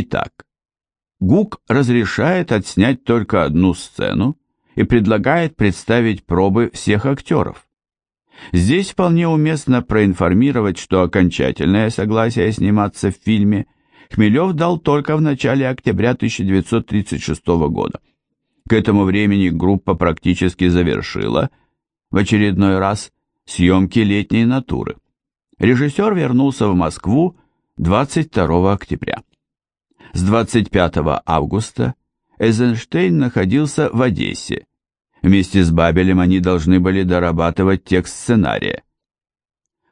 Итак, Гук разрешает отснять только одну сцену и предлагает представить пробы всех актеров. Здесь вполне уместно проинформировать, что окончательное согласие сниматься в фильме Хмелев дал только в начале октября 1936 года. К этому времени группа практически завершила, в очередной раз, съемки летней натуры. Режиссер вернулся в Москву 22 октября. С 25 августа Эйзенштейн находился в Одессе. Вместе с Бабелем они должны были дорабатывать текст сценария.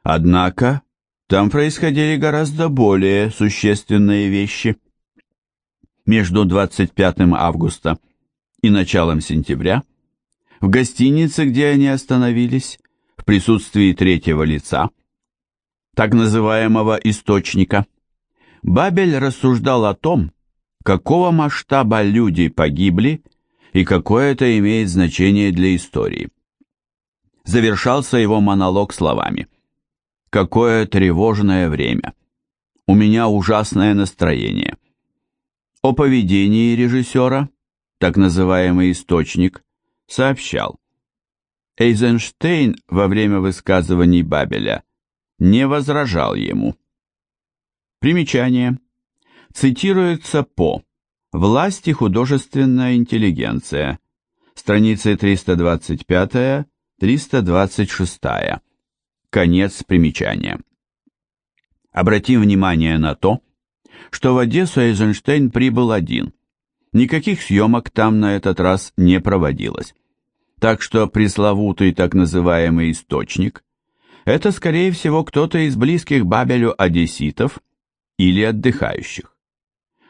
Однако там происходили гораздо более существенные вещи. Между 25 августа и началом сентября в гостинице, где они остановились, в присутствии третьего лица, так называемого источника, Бабель рассуждал о том, какого масштаба люди погибли и какое это имеет значение для истории. Завершался его монолог словами «Какое тревожное время! У меня ужасное настроение!» О поведении режиссера, так называемый источник, сообщал Эйзенштейн во время высказываний Бабеля не возражал ему. Примечание. Цитируется по «Власть и художественная интеллигенция», страницы 325-326. Конец примечания. Обратим внимание на то, что в Одессу Эйзенштейн прибыл один. Никаких съемок там на этот раз не проводилось. Так что пресловутый так называемый источник – это, скорее всего, кто-то из близких Бабелю одесситов – или отдыхающих.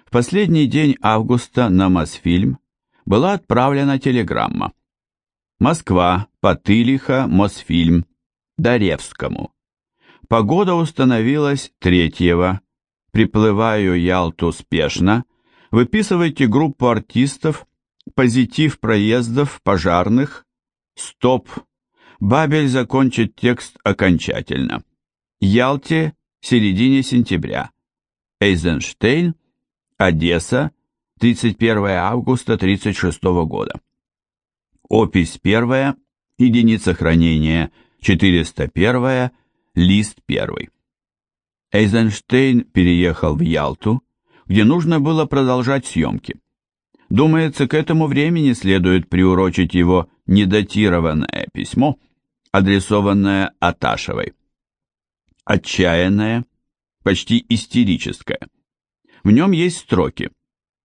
В последний день августа на Мосфильм была отправлена телеграмма. Москва, Потылиха, Мосфильм, Даревскому. Погода установилась третьего. Приплываю Ялту спешно. Выписывайте группу артистов, позитив проездов, пожарных. Стоп. Бабель закончит текст окончательно. Ялте, середине сентября. Эйзенштейн, Одесса, 31 августа 1936 года. Опись 1, единица хранения 401, лист 1. Эйзенштейн переехал в Ялту, где нужно было продолжать съемки. Думается, к этому времени следует приурочить его недатированное письмо, адресованное Аташевой. Отчаянная, почти истерическое. В нем есть строки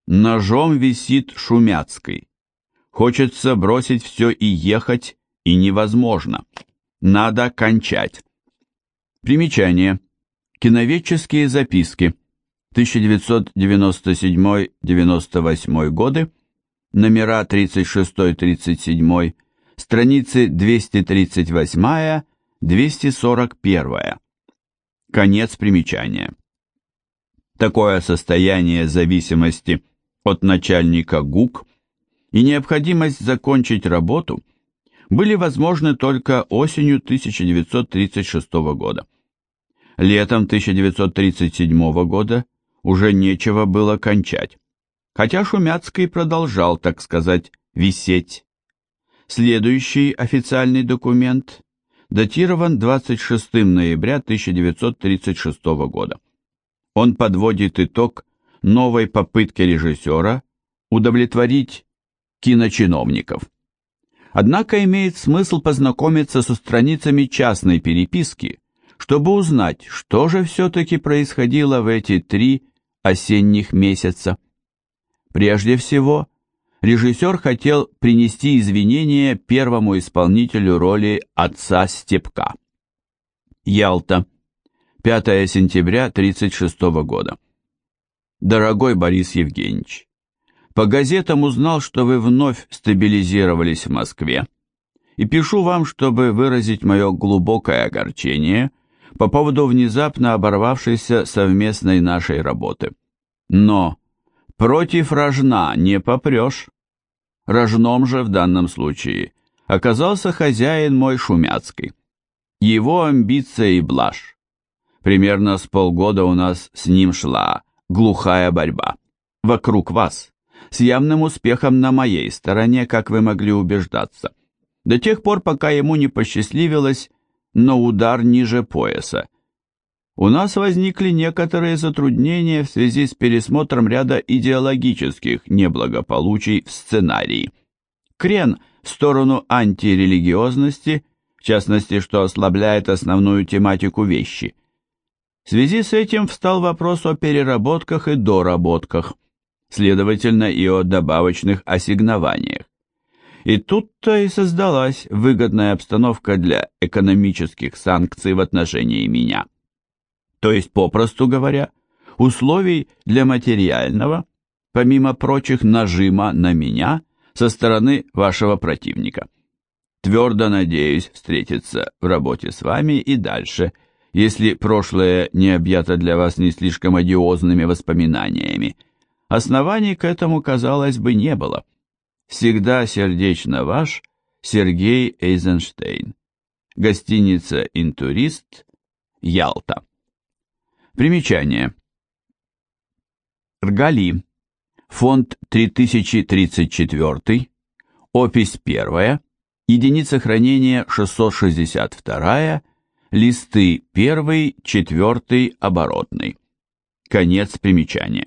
«Ножом висит Шумяцкий. Хочется бросить все и ехать, и невозможно. Надо кончать». Примечание. Киноведческие записки. 1997-98 годы. Номера 36-37. Страницы 238-241. Конец примечания. Такое состояние зависимости от начальника ГУК и необходимость закончить работу были возможны только осенью 1936 года. Летом 1937 года уже нечего было кончать, хотя Шумяцкий продолжал, так сказать, висеть. Следующий официальный документ датирован 26 ноября 1936 года. Он подводит итог новой попытки режиссера удовлетворить киночиновников. Однако имеет смысл познакомиться со страницами частной переписки, чтобы узнать, что же все-таки происходило в эти три осенних месяца. Прежде всего, режиссер хотел принести извинения первому исполнителю роли отца Степка. Ялта, 5 сентября 1936 года. Дорогой Борис Евгеньевич, по газетам узнал, что вы вновь стабилизировались в Москве, и пишу вам, чтобы выразить мое глубокое огорчение по поводу внезапно оборвавшейся совместной нашей работы. Но против рожна не попрешь. Рожном же в данном случае оказался хозяин мой Шумяцкий. Его амбиция и блажь. Примерно с полгода у нас с ним шла глухая борьба. вокруг вас, с явным успехом на моей стороне, как вы могли убеждаться, до тех пор, пока ему не посчастливилось, но удар ниже пояса. У нас возникли некоторые затруднения в связи с пересмотром ряда идеологических неблагополучий в сценарии. Крен в сторону антирелигиозности, в частности, что ослабляет основную тематику вещи. В связи с этим встал вопрос о переработках и доработках, следовательно, и о добавочных ассигнованиях. И тут-то и создалась выгодная обстановка для экономических санкций в отношении меня. То есть, попросту говоря, условий для материального, помимо прочих, нажима на меня со стороны вашего противника. Твердо надеюсь встретиться в работе с вами и дальше, если прошлое не объято для вас не слишком одиозными воспоминаниями. Оснований к этому, казалось бы, не было. Всегда сердечно ваш Сергей Эйзенштейн. Гостиница «Интурист», Ялта. Примечание. Ргали. Фонд 3034, опись 1, единица хранения 662, листы 1, 4, оборотный. Конец примечания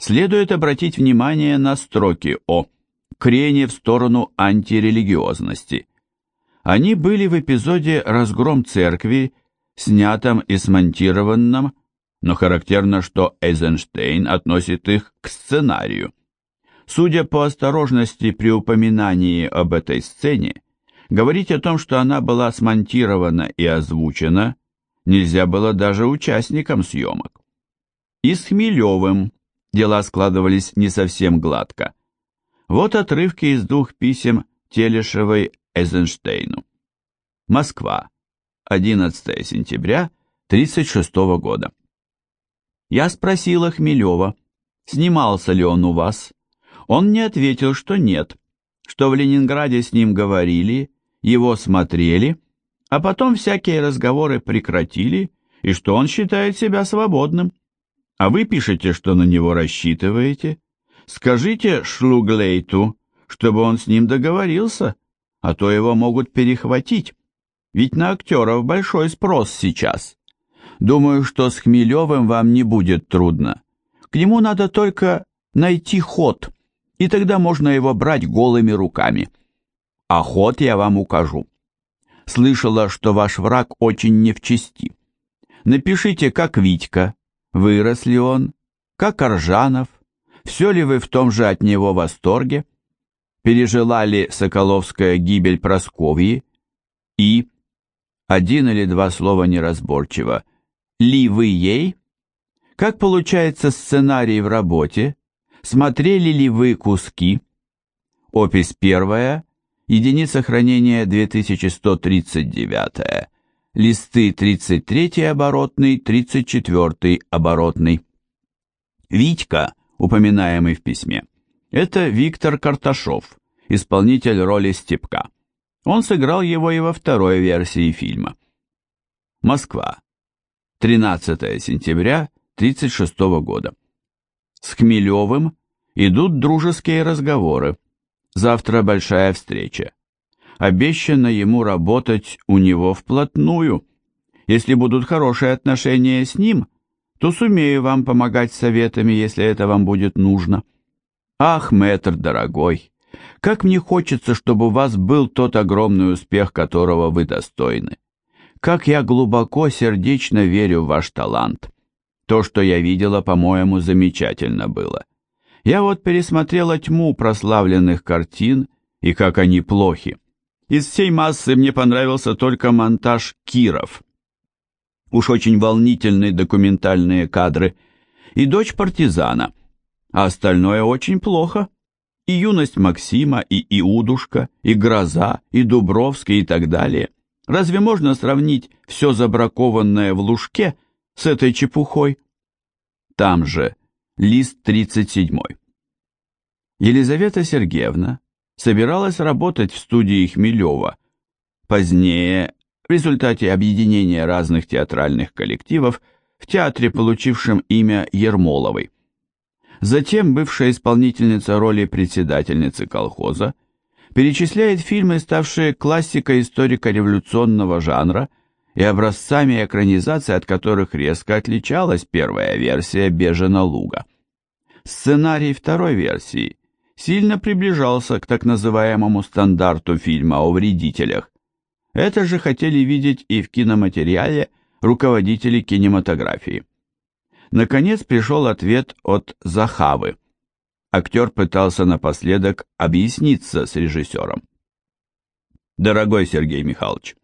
следует обратить внимание на строки о крене в сторону антирелигиозности. Они были в эпизоде «Разгром церкви», снятом и смонтированном, но характерно, что Эйзенштейн относит их к сценарию. Судя по осторожности при упоминании об этой сцене, говорить о том, что она была смонтирована и озвучена, нельзя было даже участникам съемок. И с Хмелевым дела складывались не совсем гладко. Вот отрывки из двух писем Телешевой Эйзенштейну. Москва, 11 сентября 1936 года. Я спросила Хмелева, снимался ли он у вас. Он не ответил, что нет, что в Ленинграде с ним говорили, его смотрели, а потом всякие разговоры прекратили, и что он считает себя свободным. А вы пишете, что на него рассчитываете? Скажите Шлуглейту, чтобы он с ним договорился, а то его могут перехватить. Ведь на актеров большой спрос сейчас. Думаю, что с Хмелевым вам не будет трудно. К нему надо только найти ход, и тогда можно его брать голыми руками. А ход я вам укажу. Слышала, что ваш враг очень не в чести. Напишите, как Витька, Вырос ли он? Как Аржанов? Все ли вы в том же от него восторге? Пережила ли Соколовская гибель Просковьи? И, один или два слова неразборчиво, ли вы ей? Как получается сценарий в работе? Смотрели ли вы куски? Опись первая, единица хранения 2139 листы 33 оборотный, 34 оборотный. Витька, упоминаемый в письме, это Виктор Карташов, исполнитель роли Степка. Он сыграл его и во второй версии фильма. Москва. 13 сентября 1936 года. С Хмелевым идут дружеские разговоры. Завтра большая встреча обещано ему работать у него вплотную. Если будут хорошие отношения с ним, то сумею вам помогать советами, если это вам будет нужно. Ах, мэтр дорогой, как мне хочется, чтобы у вас был тот огромный успех, которого вы достойны. Как я глубоко сердечно верю в ваш талант. То, что я видела, по-моему, замечательно было. Я вот пересмотрела тьму прославленных картин, и как они плохи. Из всей массы мне понравился только монтаж Киров. Уж очень волнительные документальные кадры. И дочь партизана. А остальное очень плохо. И юность Максима, и Иудушка, и Гроза, и Дубровский и так далее. Разве можно сравнить все забракованное в Лужке с этой чепухой? Там же, лист 37. Елизавета Сергеевна, собиралась работать в студии Хмелева. Позднее, в результате объединения разных театральных коллективов, в театре, получившем имя Ермоловой. Затем бывшая исполнительница роли председательницы колхоза перечисляет фильмы, ставшие классикой историко-революционного жанра и образцами экранизации, от которых резко отличалась первая версия «Бежена луга». Сценарий второй версии сильно приближался к так называемому стандарту фильма о вредителях. Это же хотели видеть и в киноматериале руководители кинематографии. Наконец пришел ответ от Захавы. Актер пытался напоследок объясниться с режиссером. «Дорогой Сергей Михайлович,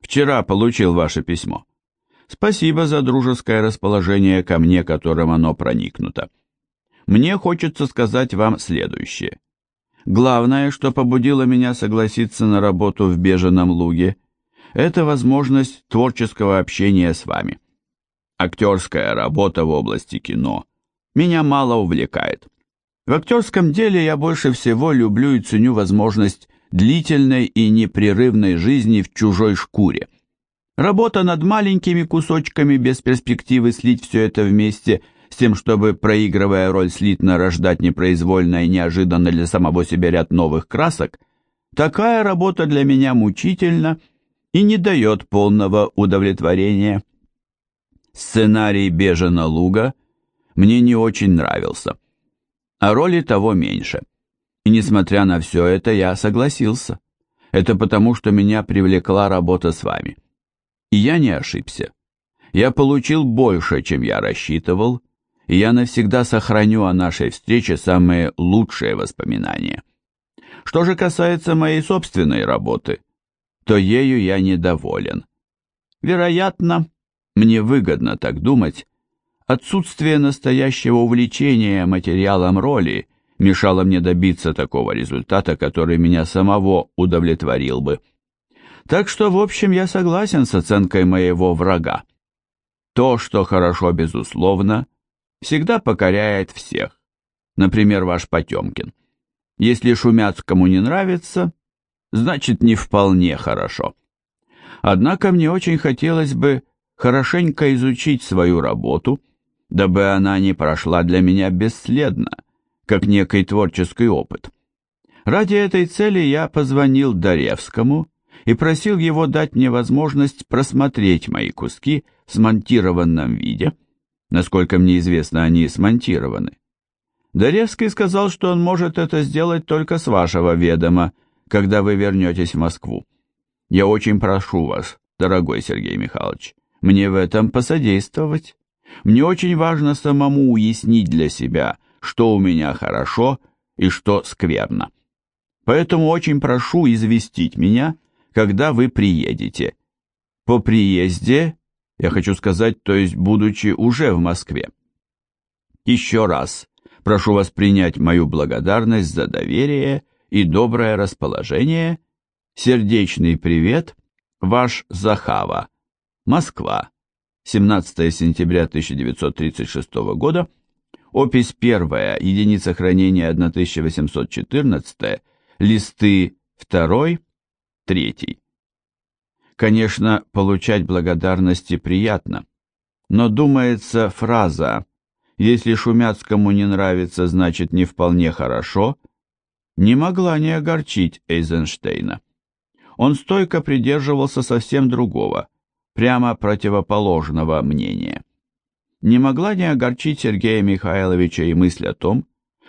вчера получил ваше письмо. Спасибо за дружеское расположение ко мне, которым оно проникнуто. Мне хочется сказать вам следующее. Главное, что побудило меня согласиться на работу в Беженом луге, это возможность творческого общения с вами. Актерская работа в области кино меня мало увлекает. В актерском деле я больше всего люблю и ценю возможность длительной и непрерывной жизни в чужой шкуре. Работа над маленькими кусочками без перспективы слить все это вместе с тем, чтобы, проигрывая роль слитно, рождать непроизвольно и неожиданно для самого себя ряд новых красок, такая работа для меня мучительна и не дает полного удовлетворения. Сценарий Бежена Луга мне не очень нравился, а роли того меньше. И несмотря на все это, я согласился. Это потому, что меня привлекла работа с вами. И я не ошибся. Я получил больше, чем я рассчитывал, и я навсегда сохраню о нашей встрече самые лучшие воспоминания. Что же касается моей собственной работы, то ею я недоволен. Вероятно, мне выгодно так думать, отсутствие настоящего увлечения материалом роли мешало мне добиться такого результата, который меня самого удовлетворил бы. Так что, в общем, я согласен с оценкой моего врага. То, что хорошо, безусловно, всегда покоряет всех. Например, ваш Потемкин. Если Шумяцкому не нравится, значит, не вполне хорошо. Однако мне очень хотелось бы хорошенько изучить свою работу, дабы она не прошла для меня бесследно, как некий творческий опыт. Ради этой цели я позвонил Даревскому и просил его дать мне возможность просмотреть мои куски в смонтированном виде, насколько мне известно, они смонтированы. Даревский сказал, что он может это сделать только с вашего ведома, когда вы вернетесь в Москву. Я очень прошу вас, дорогой Сергей Михайлович, мне в этом посодействовать. Мне очень важно самому уяснить для себя, что у меня хорошо и что скверно. Поэтому очень прошу известить меня, когда вы приедете. По приезде, я хочу сказать, то есть будучи уже в Москве. Еще раз прошу вас принять мою благодарность за доверие и доброе расположение. Сердечный привет, ваш Захава. Москва. 17 сентября 1936 года. Опись 1, единица хранения 1814, листы 2, 3. Конечно, получать благодарности приятно, но думается фраза «если Шумяцкому не нравится, значит не вполне хорошо» не могла не огорчить Эйзенштейна. Он стойко придерживался совсем другого – прямо противоположного мнения. Не могла не огорчить Сергея Михайловича и мысль о том,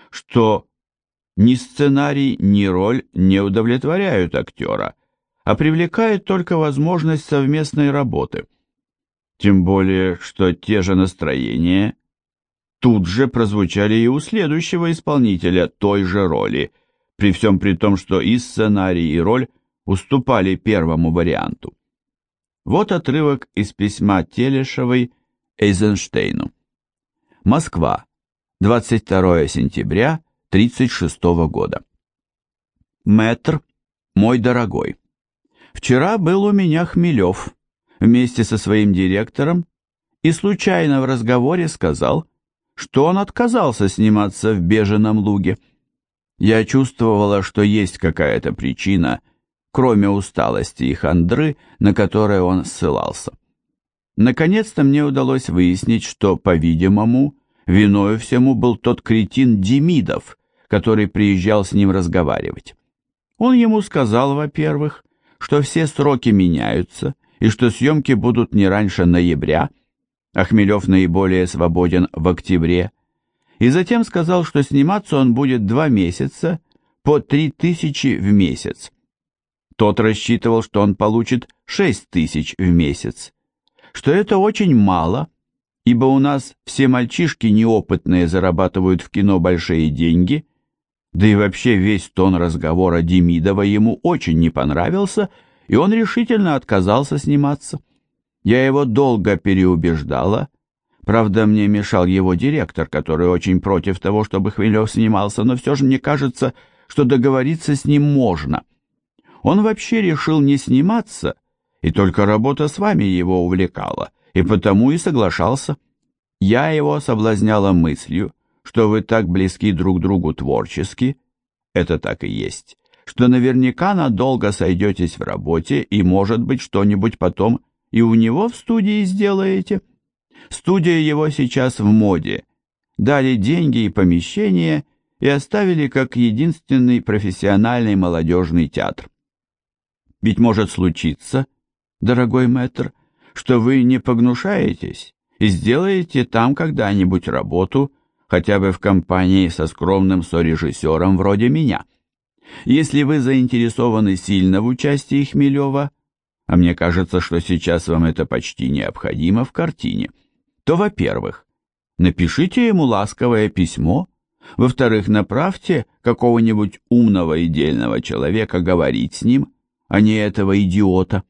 что ни сценарий, ни роль не удовлетворяют актера, а привлекает только возможность совместной работы. Тем более, что те же настроения тут же прозвучали и у следующего исполнителя той же роли, при всем при том, что и сценарий, и роль уступали первому варианту. Вот отрывок из письма Телешевой Эйзенштейну. Москва, 22 сентября 36 года. Мэтр, мой дорогой, вчера был у меня Хмелев вместе со своим директором и случайно в разговоре сказал, что он отказался сниматься в Беженом луге. Я чувствовала, что есть какая-то причина – кроме усталости и хандры, на которые он ссылался. Наконец-то мне удалось выяснить, что, по-видимому, Виною всему был тот кретин Демидов, который приезжал с ним разговаривать. Он ему сказал, во-первых, что все сроки меняются и что съемки будут не раньше ноября, а Хмелев наиболее свободен в октябре, и затем сказал, что сниматься он будет два месяца по три тысячи в месяц. Тот рассчитывал, что он получит шесть тысяч в месяц, что это очень мало, ибо у нас все мальчишки неопытные зарабатывают в кино большие деньги, да и вообще весь тон разговора Демидова ему очень не понравился, и он решительно отказался сниматься. Я его долго переубеждала, правда, мне мешал его директор, который очень против того, чтобы Хмелев снимался, но все же мне кажется, что договориться с ним можно. Он вообще решил не сниматься, и только работа с вами его увлекала, и потому и соглашался. Я его соблазняла мыслью, что вы так близки друг другу творчески, это так и есть, что наверняка надолго сойдетесь в работе и, может быть, что-нибудь потом и у него в студии сделаете. Студия его сейчас в моде. Дали деньги и помещение и оставили как единственный профессиональный молодежный театр. Ведь может случиться, дорогой мэтр, что вы не погнушаетесь и сделаете там когда-нибудь работу, хотя бы в компании со скромным сорежиссером вроде меня. Если вы заинтересованы сильно в участии Хмелева, а мне кажется, что сейчас вам это почти необходимо в картине, то, во-первых, напишите ему ласковое письмо, во-вторых, направьте какого-нибудь умного и дельного человека говорить с ним, а не этого идиота.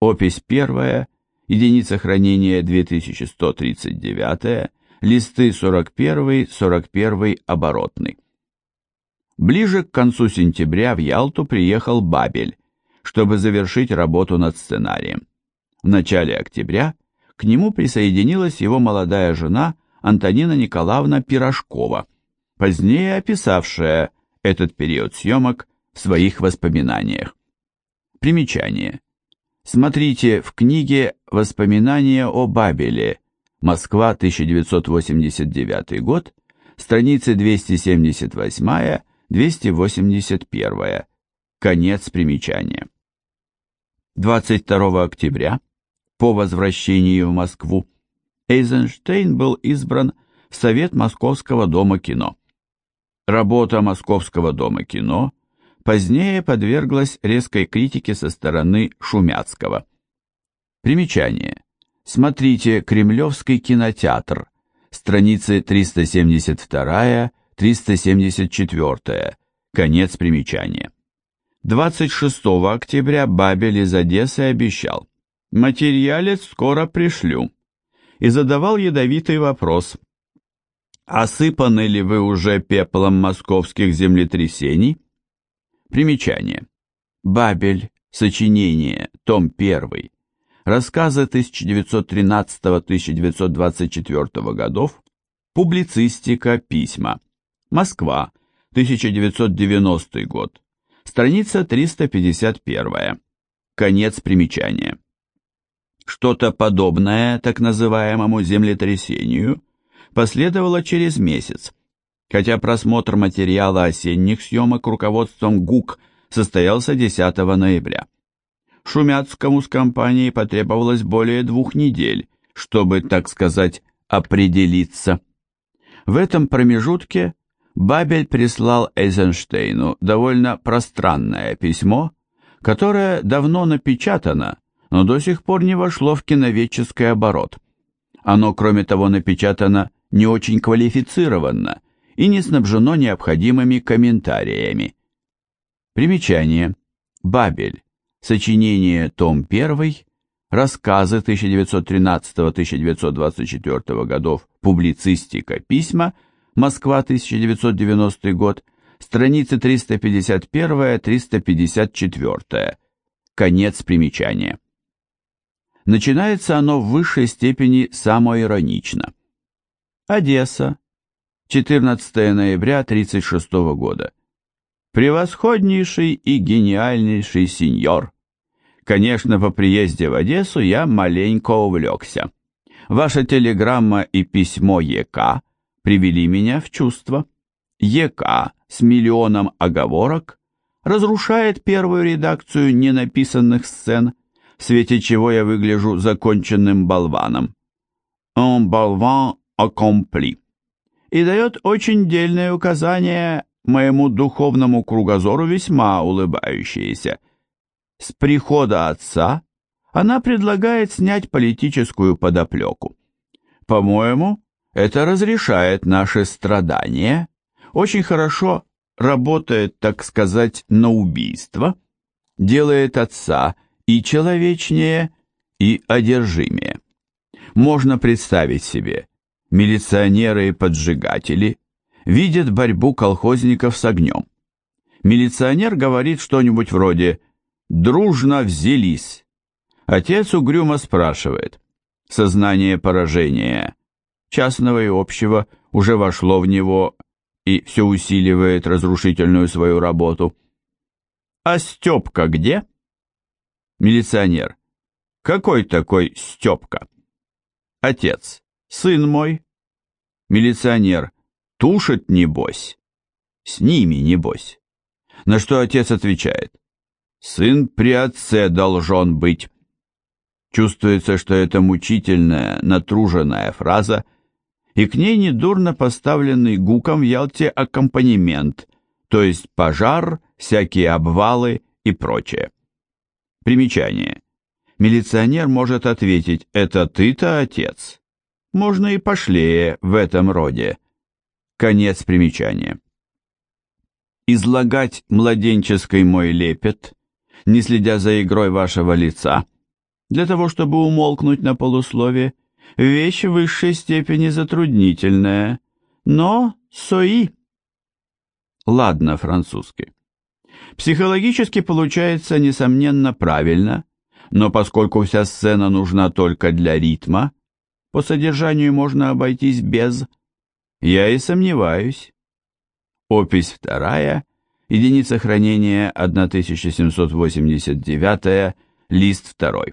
Опись первая, единица хранения 2139, листы 41, 41 оборотный. Ближе к концу сентября в Ялту приехал Бабель, чтобы завершить работу над сценарием. В начале октября к нему присоединилась его молодая жена Антонина Николаевна Пирожкова, позднее описавшая этот период съемок в своих воспоминаниях. Примечание. Смотрите в книге «Воспоминания о Бабеле. Москва, 1989 год», страницы 278-281. Конец примечания. 22 октября, по возвращении в Москву, Эйзенштейн был избран в Совет Московского дома кино. Работа Московского дома кино позднее подверглась резкой критике со стороны Шумяцкого. Примечание. Смотрите «Кремлевский кинотеатр», страницы 372-374, конец примечания. 26 октября Бабель из Одессы обещал «Материалец скоро пришлю» и задавал ядовитый вопрос «Осыпаны ли вы уже пеплом московских землетрясений?» Примечание. Бабель. Сочинение. Том 1. Рассказы 1913-1924 годов. Публицистика. Письма. Москва. 1990 год. Страница 351. Конец примечания. Что-то подобное так называемому землетрясению последовало через месяц, хотя просмотр материала осенних съемок руководством ГУК состоялся 10 ноября. Шумяцкому с компанией потребовалось более двух недель, чтобы, так сказать, определиться. В этом промежутке Бабель прислал Эйзенштейну довольно пространное письмо, которое давно напечатано, но до сих пор не вошло в киноведческий оборот. Оно, кроме того, напечатано не очень квалифицированно и не снабжено необходимыми комментариями. Примечание. Бабель. Сочинение, том 1, рассказы 1913-1924 годов, публицистика, письма – Москва, 1990 год, страницы 351-354. Конец примечания. Начинается оно в высшей степени самоиронично. Одесса, 14 ноября 1936 года. Превосходнейший и гениальнейший сеньор. Конечно, по приезде в Одессу я маленько увлекся. Ваша телеграмма и письмо ЕК привели меня в чувство. ЕК с миллионом оговорок разрушает первую редакцию ненаписанных сцен, в свете чего я выгляжу законченным болваном. Un болван accompli. И дает очень дельное указание моему духовному кругозору весьма улыбающееся. С прихода отца она предлагает снять политическую подоплеку. По-моему, это разрешает наши страдания, очень хорошо работает, так сказать, на убийство, делает отца и человечнее, и одержимее. Можно представить себе, милиционеры и поджигатели видят борьбу колхозников с огнем. Милиционер говорит что-нибудь вроде «дружно взялись». Отец угрюмо спрашивает. Сознание поражения, частного и общего, уже вошло в него и все усиливает разрушительную свою работу. А Степка где? Милиционер. Какой такой Степка? Отец. Сын мой. Милиционер. Тушит, небось. С ними, небось. На что отец отвечает. Сын при отце должен быть. Чувствуется, что это мучительная, натруженная фраза – и к ней недурно поставленный гуком в Ялте аккомпанемент, то есть пожар, всякие обвалы и прочее. Примечание. Милиционер может ответить «Это ты-то, отец?» Можно и пошлее в этом роде. Конец примечания. Излагать младенческий мой лепет, не следя за игрой вашего лица, для того, чтобы умолкнуть на полусловие, вещь в высшей степени затруднительная, но сои. Ладно, французский. Психологически получается, несомненно, правильно, но поскольку вся сцена нужна только для ритма, по содержанию можно обойтись без «я и сомневаюсь». Опись вторая, единица хранения 1789, лист второй.